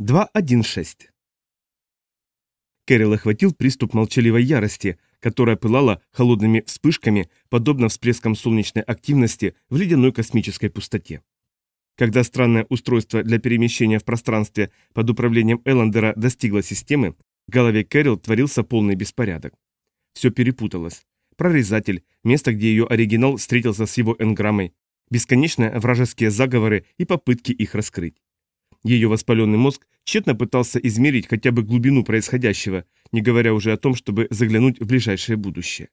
2.1.6 Кэрил охватил приступ молчаливой ярости, которая пылала холодными вспышками, подобно всплескам солнечной активности в ледяной космической пустоте. Когда странное устройство для перемещения в пространстве под управлением Эллендера достигло системы, в голове Кэрил творился полный беспорядок. Все перепуталось. Прорезатель, место, где ее оригинал встретился с его энграммой, бесконечные вражеские заговоры и попытки их раскрыть. Ее воспаленный мозг тщетно пытался измерить хотя бы глубину происходящего, не говоря уже о том, чтобы заглянуть в ближайшее будущее.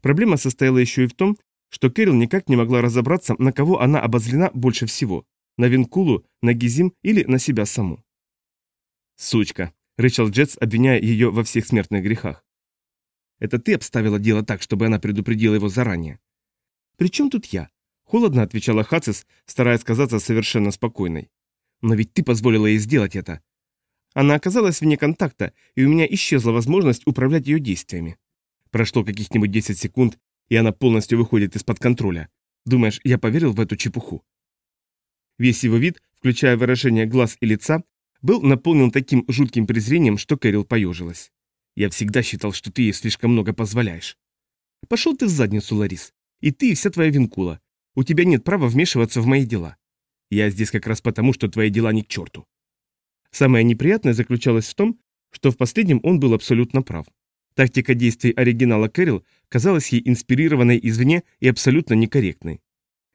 Проблема состояла еще и в том, что Кэрил никак не могла разобраться, на кого она обозлена больше всего – на Винкулу, на Гизим или на себя саму. «Сучка!» – рычал Джетс, обвиняя ее во всех смертных грехах. «Это ты обставила дело так, чтобы она предупредила его заранее?» «При чем тут я?» – холодно отвечала Хацис, стараясь казаться совершенно спокойной. Но ведь ты позволила ей сделать это. Она оказалась вне контакта, и у меня исчезла возможность управлять ее действиями. Прошло каких-нибудь 10 секунд, и она полностью выходит из-под контроля. Думаешь, я поверил в эту чепуху? Весь его вид, включая выражение глаз и лица, был наполнен таким жутким презрением, что Кэрил поежилась. Я всегда считал, что ты ей слишком много позволяешь. Пошел ты в задницу, Ларис. И ты, и вся твоя винкула. У тебя нет права вмешиваться в мои дела. Я здесь как раз потому, что твои дела ни к черту. Самое неприятное заключалось в том, что в последнем он был абсолютно прав. Тактика действий оригинала Кэрил казалась ей инспирированной извне и абсолютно некорректной.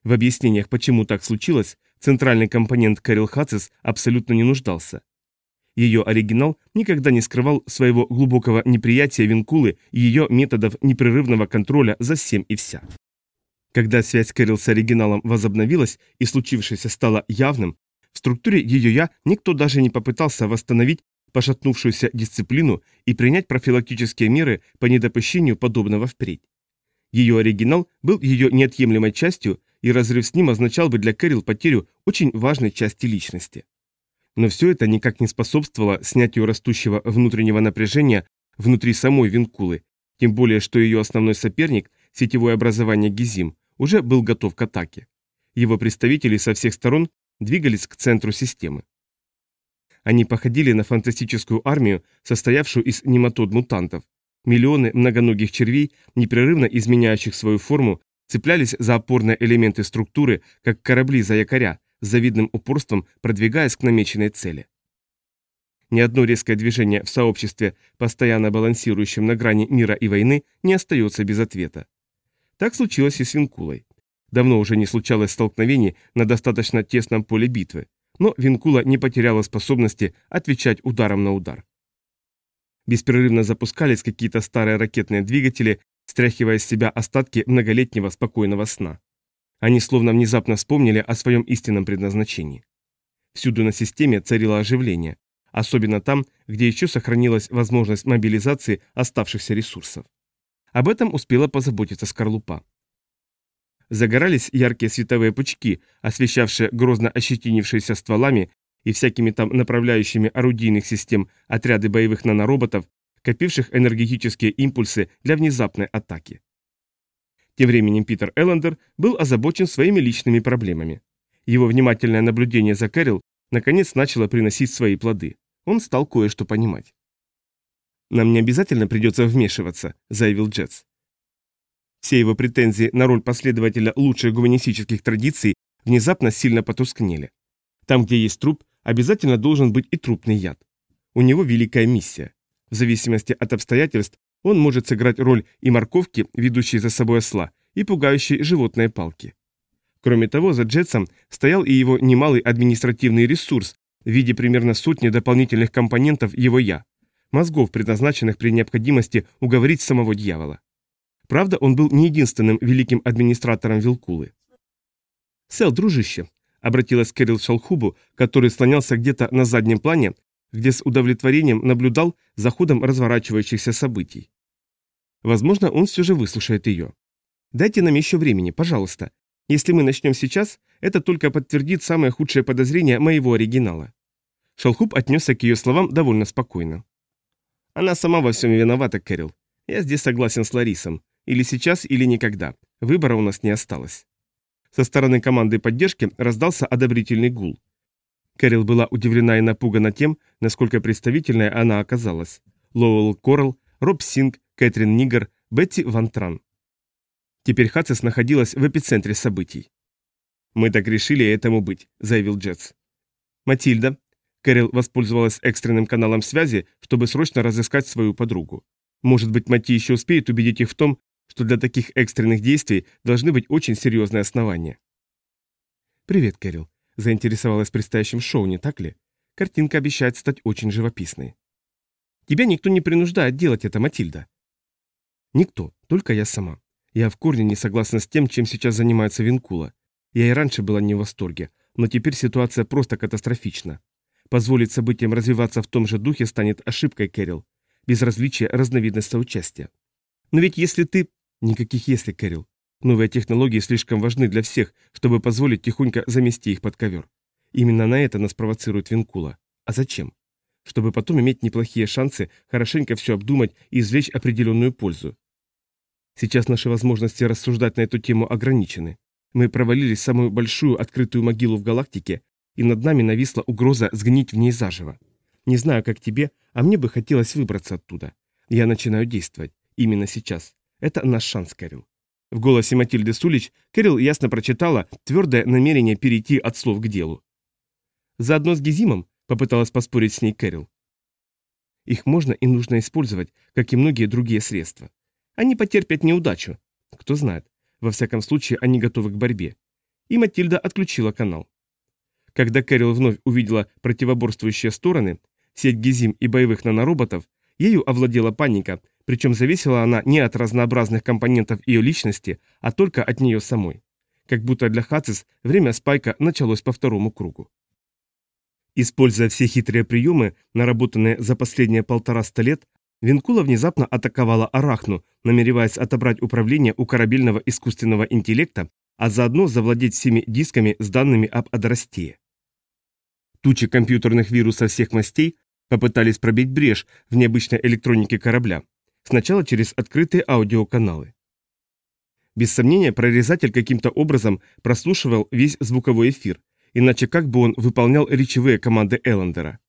В объяснениях, почему так случилось, центральный компонент Кэрил Хацис абсолютно не нуждался. Ее оригинал никогда не скрывал своего глубокого неприятия Винкулы и ее методов непрерывного контроля за всем и вся. Когда связь Кэрил с оригиналом возобновилась и случившееся стало явным, в структуре ее «я» никто даже не попытался восстановить пошатнувшуюся дисциплину и принять профилактические меры по недопущению подобного впредь. Ее оригинал был ее неотъемлемой частью, и разрыв с ним означал бы для Кэрил потерю очень важной части личности. Но все это никак не способствовало снятию растущего внутреннего напряжения внутри самой Винкулы, тем более что ее основной соперник, сетевое образование Гизим, уже был готов к атаке. Его представители со всех сторон двигались к центру системы. Они походили на фантастическую армию, состоявшую из нематод-мутантов. Миллионы многоногих червей, непрерывно изменяющих свою форму, цеплялись за опорные элементы структуры, как корабли за якоря, с завидным упорством продвигаясь к намеченной цели. Ни одно резкое движение в сообществе, постоянно балансирующем на грани мира и войны, не остается без ответа. Так случилось и с Винкулой. Давно уже не случалось столкновений на достаточно тесном поле битвы, но Винкула не потеряла способности отвечать ударом на удар. Беспрерывно запускались какие-то старые ракетные двигатели, стряхивая с себя остатки многолетнего спокойного сна. Они словно внезапно вспомнили о своем истинном предназначении. Всюду на системе царило оживление, особенно там, где еще сохранилась возможность мобилизации оставшихся ресурсов. Об этом успела позаботиться скорлупа. Загорались яркие световые пучки, освещавшие грозно ощетинившиеся стволами и всякими там направляющими орудийных систем отряды боевых нанороботов, копивших энергетические импульсы для внезапной атаки. Тем временем Питер Эллендер был озабочен своими личными проблемами. Его внимательное наблюдение за Кэрил наконец начало приносить свои плоды. Он стал кое-что понимать. «Нам не обязательно придется вмешиваться», — заявил Джетс. Все его претензии на роль последователя лучших гуманистических традиций внезапно сильно потускнели. Там, где есть труп, обязательно должен быть и трупный яд. У него великая миссия. В зависимости от обстоятельств он может сыграть роль и морковки, ведущей за собой осла, и пугающей животные палки. Кроме того, за Джетсом стоял и его немалый административный ресурс в виде примерно сотни дополнительных компонентов его «я», мозгов, предназначенных при необходимости уговорить самого дьявола. Правда, он был не единственным великим администратором Вилкулы. «Сел, дружище», — обратилась Кэрил Шалхубу, который слонялся где-то на заднем плане, где с удовлетворением наблюдал за ходом разворачивающихся событий. Возможно, он все же выслушает ее. «Дайте нам еще времени, пожалуйста. Если мы начнем сейчас, это только подтвердит самое худшее подозрение моего оригинала». Шалхуб отнесся к ее словам довольно спокойно. Она сама во всем виновата, Кэрил. Я здесь согласен с Ларисом. Или сейчас, или никогда. Выбора у нас не осталось. Со стороны команды поддержки раздался одобрительный гул. Кэрил была удивлена и напугана тем, насколько представительной она оказалась. Лоуэлл Корл, Роб Синг, Кэтрин Нигер, Бетти Ван Тран. Теперь Хацис находилась в эпицентре событий. «Мы так решили этому быть», — заявил Джетс. «Матильда». Кэрил воспользовалась экстренным каналом связи, чтобы срочно разыскать свою подругу. Может быть, Мати еще успеет убедить их в том, что для таких экстренных действий должны быть очень серьезные основания. «Привет, Кэрил», — заинтересовалась предстоящим шоу, не так ли? Картинка обещает стать очень живописной. «Тебя никто не принуждает делать это, Матильда». «Никто, только я сама. Я в корне не согласна с тем, чем сейчас занимается Винкула. Я и раньше была не в восторге, но теперь ситуация просто катастрофична. Позволить событиям развиваться в том же духе станет ошибкой, Кэрил. Безразличие – разновидность соучастия. Но ведь если ты... Никаких «если», Кэрил. Новые технологии слишком важны для всех, чтобы позволить тихонько замести их под ковер. Именно на это нас провоцирует Винкула. А зачем? Чтобы потом иметь неплохие шансы хорошенько все обдумать и извлечь определенную пользу. Сейчас наши возможности рассуждать на эту тему ограничены. Мы провалились в самую большую открытую могилу в галактике, и над нами нависла угроза сгнить в ней заживо. Не знаю, как тебе, а мне бы хотелось выбраться оттуда. Я начинаю действовать. Именно сейчас. Это наш шанс, Кэрил. В голосе Матильды Сулич Кэрил ясно прочитала твердое намерение перейти от слов к делу. Заодно с Гизимом попыталась поспорить с ней Кэрил. Их можно и нужно использовать, как и многие другие средства. Они потерпят неудачу. Кто знает. Во всяком случае, они готовы к борьбе. И Матильда отключила канал. Когда Кэрил вновь увидела противоборствующие стороны, сеть Гизим и боевых нанороботов, ею овладела паника, причем зависела она не от разнообразных компонентов ее личности, а только от нее самой. Как будто для Хацис время спайка началось по второму кругу. Используя все хитрые приемы, наработанные за последние полтораста лет, Винкула внезапно атаковала Арахну, намереваясь отобрать управление у корабельного искусственного интеллекта, а заодно завладеть всеми дисками с данными об Адрастее. Тучи компьютерных вирусов всех мастей попытались пробить брешь в необычной электронике корабля, сначала через открытые аудиоканалы. Без сомнения, прорезатель каким-то образом прослушивал весь звуковой эфир, иначе как бы он выполнял речевые команды Эллендера.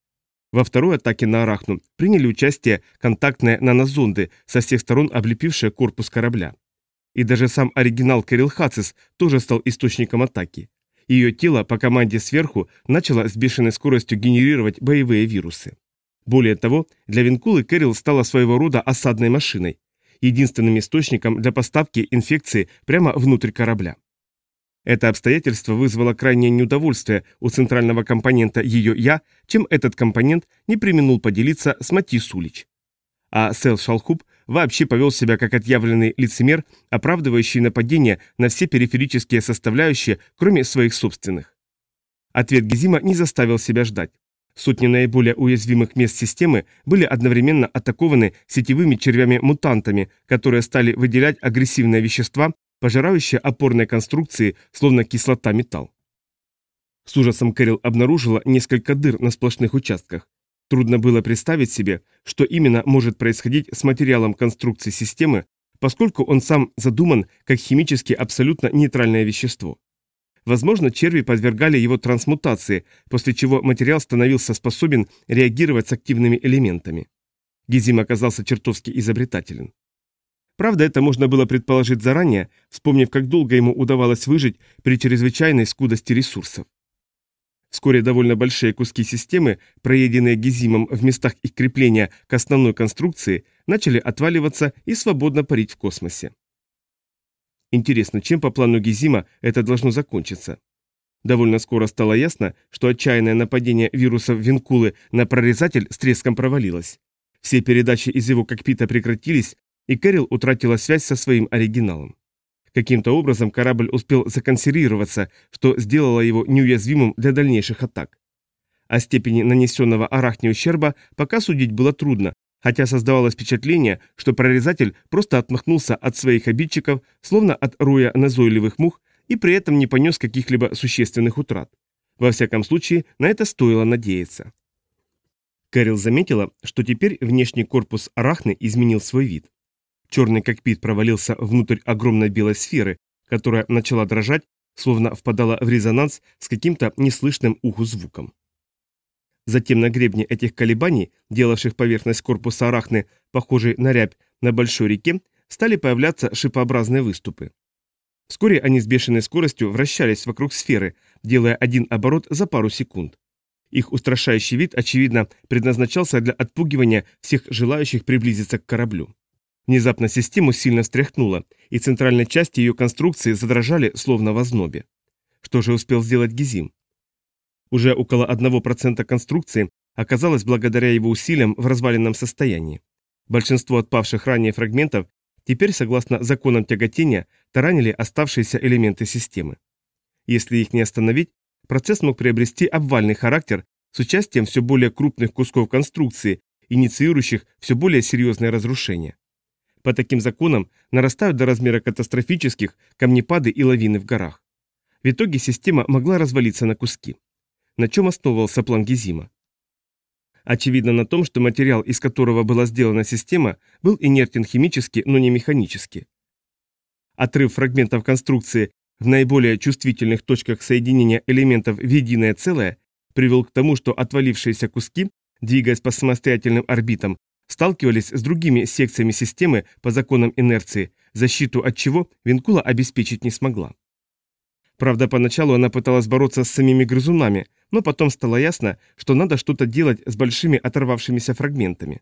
Во второй атаке на Арахну приняли участие контактные нанозонды, со всех сторон облепившие корпус корабля. И даже сам оригинал Кэрил Хацис тоже стал источником атаки. Ее тело по команде сверху начало с бешеной скоростью генерировать боевые вирусы. Более того, для Винкулы Кэрил стала своего рода осадной машиной, единственным источником для поставки инфекции прямо внутрь корабля. Это обстоятельство вызвало крайнее неудовольствие у центрального компонента ее «я», чем этот компонент не применул поделиться с Мати Сулич. А Сел Шалхуб вообще повел себя как отъявленный лицемер, оправдывающий нападение на все периферические составляющие, кроме своих собственных. Ответ Гизима не заставил себя ждать. Сотни наиболее уязвимых мест системы были одновременно атакованы сетевыми червями-мутантами, которые стали выделять агрессивные вещества, пожирающая опорные конструкции, словно кислота металл. С ужасом Кэрил обнаружила несколько дыр на сплошных участках. Трудно было представить себе, что именно может происходить с материалом конструкции системы, поскольку он сам задуман как химически абсолютно нейтральное вещество. Возможно, черви подвергали его трансмутации, после чего материал становился способен реагировать с активными элементами. Гизим оказался чертовски изобретателен. Правда, это можно было предположить заранее, вспомнив, как долго ему удавалось выжить при чрезвычайной скудости ресурсов. Вскоре довольно большие куски системы, проеденные Гизимом в местах их крепления к основной конструкции, начали отваливаться и свободно парить в космосе. Интересно, чем по плану Гизима это должно закончиться? Довольно скоро стало ясно, что отчаянное нападение вирусов Винкулы на прорезатель с треском провалилось. Все передачи из его кокпита прекратились, и Кэрил утратила связь со своим оригиналом. Каким-то образом корабль успел законсервироваться, что сделало его неуязвимым для дальнейших атак. О степени нанесенного арахне ущерба пока судить было трудно, хотя создавалось впечатление, что прорезатель просто отмахнулся от своих обидчиков, словно от роя назойливых мух, и при этом не понес каких-либо существенных утрат. Во всяком случае, на это стоило надеяться. Кэрил заметила, что теперь внешний корпус арахны изменил свой вид. Черный кокпит провалился внутрь огромной белой сферы, которая начала дрожать, словно впадала в резонанс с каким-то неслышным уху звуком. Затем на гребне этих колебаний, делавших поверхность корпуса арахны похожей на рябь на большой реке, стали появляться шипообразные выступы. Вскоре они с бешеной скоростью вращались вокруг сферы, делая один оборот за пару секунд. Их устрашающий вид, очевидно, предназначался для отпугивания всех желающих приблизиться к кораблю. Внезапно систему сильно встряхнуло, и центральные части ее конструкции задрожали, словно в ознобе. Что же успел сделать Гизим? Уже около 1% конструкции оказалось благодаря его усилиям в разваленном состоянии. Большинство отпавших ранее фрагментов теперь, согласно законам тяготения, таранили оставшиеся элементы системы. Если их не остановить, процесс мог приобрести обвальный характер с участием все более крупных кусков конструкции, инициирующих все более серьезные разрушения. По таким законам нарастают до размера катастрофических камнепады и лавины в горах. В итоге система могла развалиться на куски. На чем основывался план Гизима? Очевидно на том, что материал, из которого была сделана система, был инертен химически, но не механически. Отрыв фрагментов конструкции в наиболее чувствительных точках соединения элементов в единое целое привел к тому, что отвалившиеся куски, двигаясь по самостоятельным орбитам, сталкивались с другими секциями системы по законам инерции, защиту от чего Винкула обеспечить не смогла. Правда, поначалу она пыталась бороться с самими грызунами, но потом стало ясно, что надо что-то делать с большими оторвавшимися фрагментами.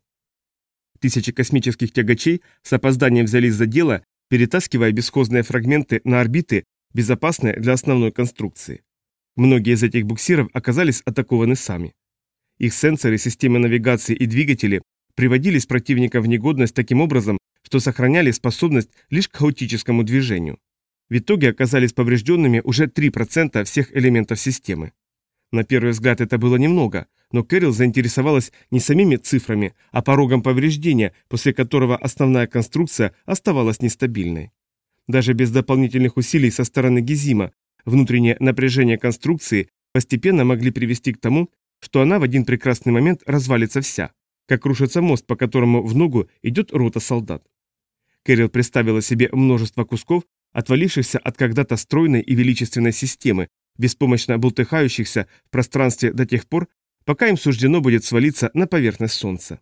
Тысячи космических тягачей с опозданием взялись за дело, перетаскивая бесхозные фрагменты на орбиты, безопасные для основной конструкции. Многие из этих буксиров оказались атакованы сами. Их сенсоры, системы навигации и двигатели приводились противника в негодность таким образом, что сохраняли способность лишь к хаотическому движению. В итоге оказались поврежденными уже 3% всех элементов системы. На первый взгляд это было немного, но Кэрил заинтересовалась не самими цифрами, а порогом повреждения, после которого основная конструкция оставалась нестабильной. Даже без дополнительных усилий со стороны Гизима внутреннее напряжение конструкции постепенно могли привести к тому, что она в один прекрасный момент развалится вся, как рушится мост, по которому в ногу идет рота солдат. Кэрил представила себе множество кусков, отвалившихся от когда-то стройной и величественной системы, беспомощно бултыхающихся в пространстве до тех пор, пока им суждено будет свалиться на поверхность Солнца.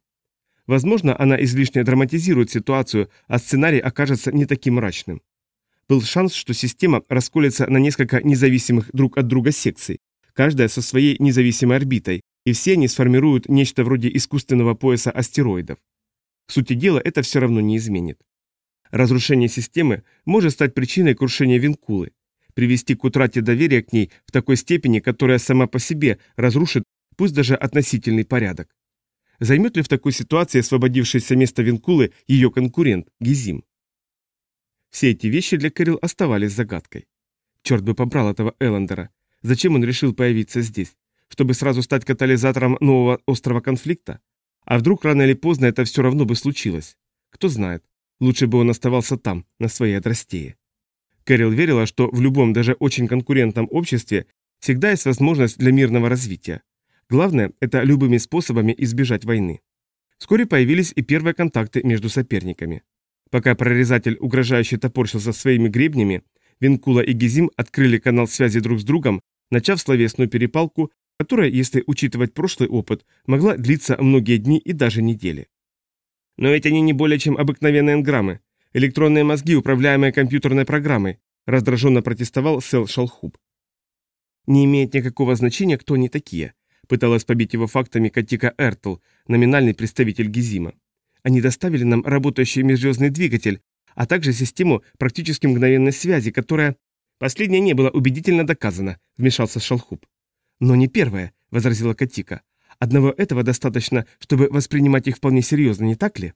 Возможно, она излишне драматизирует ситуацию, а сценарий окажется не таким мрачным. Был шанс, что система расколется на несколько независимых друг от друга секций, каждая со своей независимой орбитой, и все они сформируют нечто вроде искусственного пояса астероидов. В сути дела это все равно не изменит. Разрушение системы может стать причиной крушения Винкулы, привести к утрате доверия к ней в такой степени, которая сама по себе разрушит пусть даже относительный порядок. Займет ли в такой ситуации освободившееся место Винкулы ее конкурент Гизим? Все эти вещи для Кэрил оставались загадкой. Черт бы побрал этого Эллендера. Зачем он решил появиться здесь? Чтобы сразу стать катализатором нового острого конфликта? А вдруг рано или поздно это все равно бы случилось? Кто знает. Лучше бы он оставался там, на своей отрастее. Кэрил верила, что в любом, даже очень конкурентном обществе всегда есть возможность для мирного развития. Главное – это любыми способами избежать войны. Вскоре появились и первые контакты между соперниками. Пока прорезатель угрожающе топорщился своими гребнями, Винкула и Гизим открыли канал связи друг с другом, начав словесную перепалку, которая, если учитывать прошлый опыт, могла длиться многие дни и даже недели. Но ведь они не более чем обыкновенные энграммы, электронные мозги, управляемые компьютерной программой, раздраженно протестовал Сел Шалхуб. Не имеет никакого значения, кто они такие, пыталась побить его фактами Катика Эртл, номинальный представитель Гизима. Они доставили нам работающий межзвездный двигатель, а также систему практически мгновенной связи, которая... Последнее не было убедительно доказано, вмешался Шалхуб. Но не первое, возразила Катика. Одного этого достаточно, чтобы воспринимать их вполне серьезно, не так ли?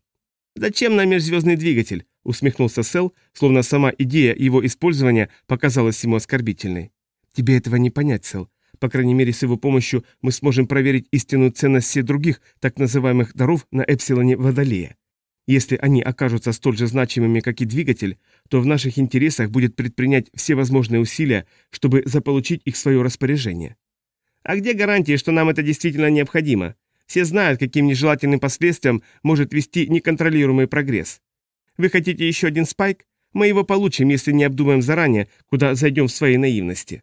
«Зачем нам межзвездный двигатель?» — усмехнулся Сел, словно сама идея его использования показалась ему оскорбительной. «Тебе этого не понять, Сел. По крайней мере, с его помощью мы сможем проверить истинную ценность всех других так называемых даров на Эпсилоне Водолея. Если они окажутся столь же значимыми, как и двигатель, то в наших интересах будет предпринять все возможные усилия, чтобы заполучить их в свое распоряжение». «А где гарантии, что нам это действительно необходимо?» Все знают, каким нежелательным последствиям может вести неконтролируемый прогресс. Вы хотите еще один спайк? Мы его получим, если не обдумаем заранее, куда зайдем в своей наивности.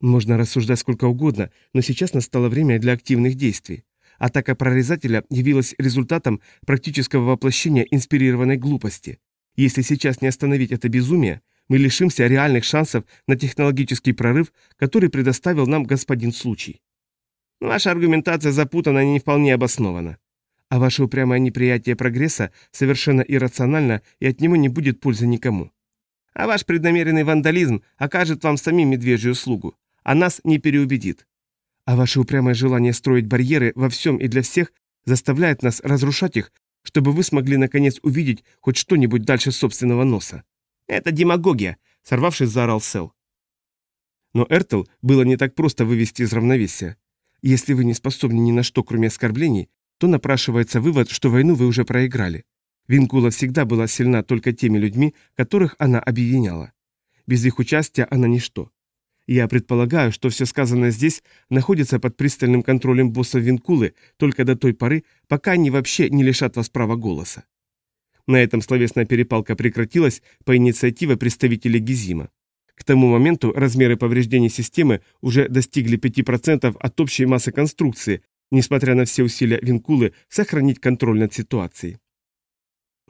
Можно рассуждать сколько угодно, но сейчас настало время для активных действий. Атака прорезателя явилась результатом практического воплощения инспирированной глупости. Если сейчас не остановить это безумие, мы лишимся реальных шансов на технологический прорыв, который предоставил нам господин случай. Ваша аргументация запутана и не вполне обоснована. А ваше упрямое неприятие прогресса совершенно иррационально и от него не будет пользы никому. А ваш преднамеренный вандализм окажет вам самим медвежью услугу, а нас не переубедит. А ваше упрямое желание строить барьеры во всем и для всех заставляет нас разрушать их, чтобы вы смогли наконец увидеть хоть что-нибудь дальше собственного носа. Это демагогия, сорвавшись, заорал Сел. Но Эртл было не так просто вывести из равновесия. Если вы не способны ни на что, кроме оскорблений, то напрашивается вывод, что войну вы уже проиграли. Винкула всегда была сильна только теми людьми, которых она объединяла. Без их участия она ничто. Я предполагаю, что все сказанное здесь находится под пристальным контролем босса Винкулы только до той поры, пока они вообще не лишат вас права голоса. На этом словесная перепалка прекратилась по инициативе представителей Гизима. К тому моменту размеры повреждений системы уже достигли 5% от общей массы конструкции, несмотря на все усилия Винкулы сохранить контроль над ситуацией.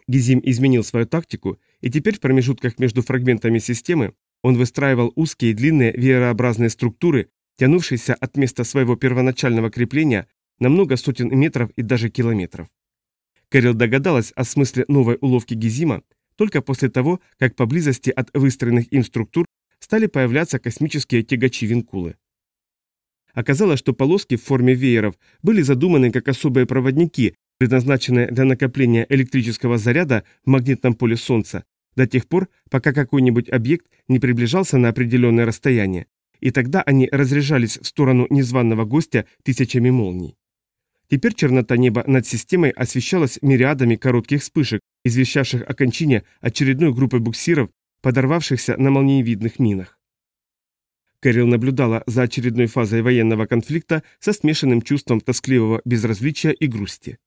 Гизим изменил свою тактику, и теперь в промежутках между фрагментами системы он выстраивал узкие длинные веерообразные структуры, тянувшиеся от места своего первоначального крепления на много сотен метров и даже километров. Кэрил догадалась о смысле новой уловки Гизима только после того, как поблизости от выстроенных им структур стали появляться космические тягачи-винкулы. Оказалось, что полоски в форме вееров были задуманы как особые проводники, предназначенные для накопления электрического заряда в магнитном поле Солнца, до тех пор, пока какой-нибудь объект не приближался на определенное расстояние, и тогда они разряжались в сторону незваного гостя тысячами молний. Теперь чернота неба над системой освещалась мириадами коротких вспышек, извещавших о кончине очередной группы буксиров, подорвавшихся на молниевидных минах. Кэрил наблюдала за очередной фазой военного конфликта со смешанным чувством тоскливого безразличия и грусти.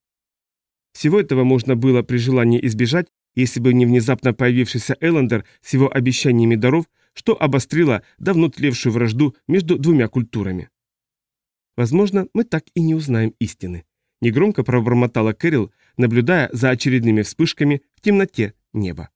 Всего этого можно было при желании избежать, если бы не внезапно появившийся Эллендер с его обещаниями даров, что обострило давно тлевшую вражду между двумя культурами. Возможно, мы так и не узнаем истины. Негромко пробормотала Кэрил, наблюдая за очередными вспышками в темноте неба.